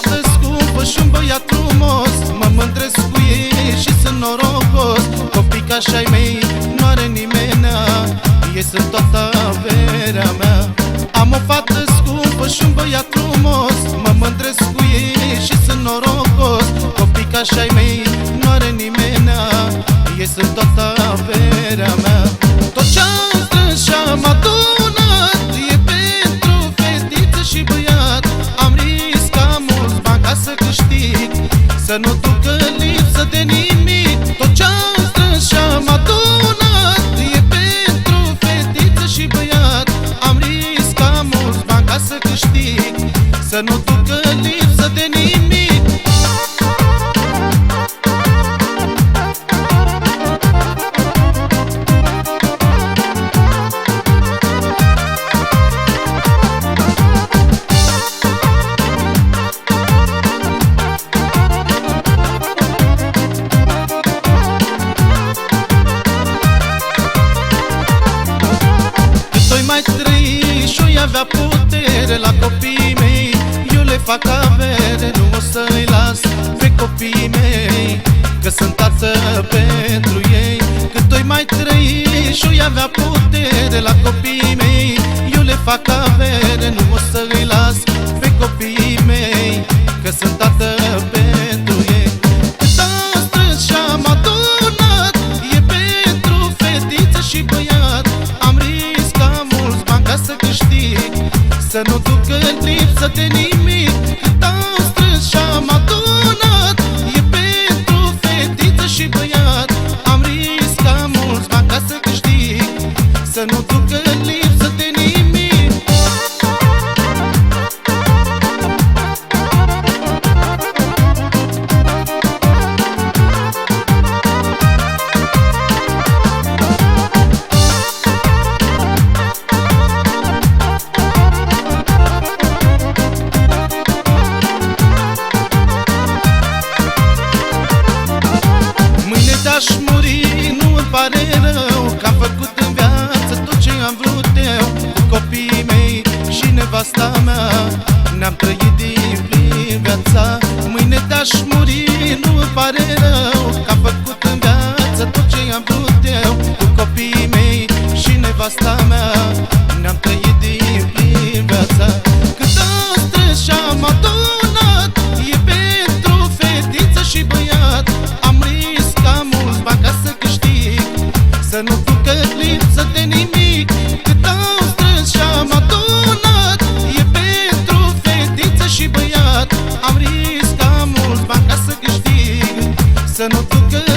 fată scumpă și un băiat frumos. Mă mândresc cu ei și sunt norocos. Copii ca ai mei nu are nimeni. Ei sunt toată averea mea. Am o fată scumpă și un băiat frumos. Mă mândresc cu ei și sunt norocos. Copii ca ai mei nu are nimeni. Ei sunt toată averea mea. Tot ce să câștig Să nu trăi și oi avea putere La copiii mei. Eu le fac avere Nu o să-i las pe copiii mei. Că sunt tată pentru ei. Cât oi mai trăi și oi avea putere La copiii mei. Eu le fac avere Nu o să-i las pe copiii mei Să nu ducă lipsă de nimic Cât am strâns și-am adunat pare rău Că am făcut în viață tot ce am vrut eu. Cu copiii mei și nevasta mea Ne-am trăit din plin viața. Mâine te-aș muri, nu îmi pare rău Că am făcut în viață tot ce am vrut eu. Cu copiii mei și nevasta mea și băiat Am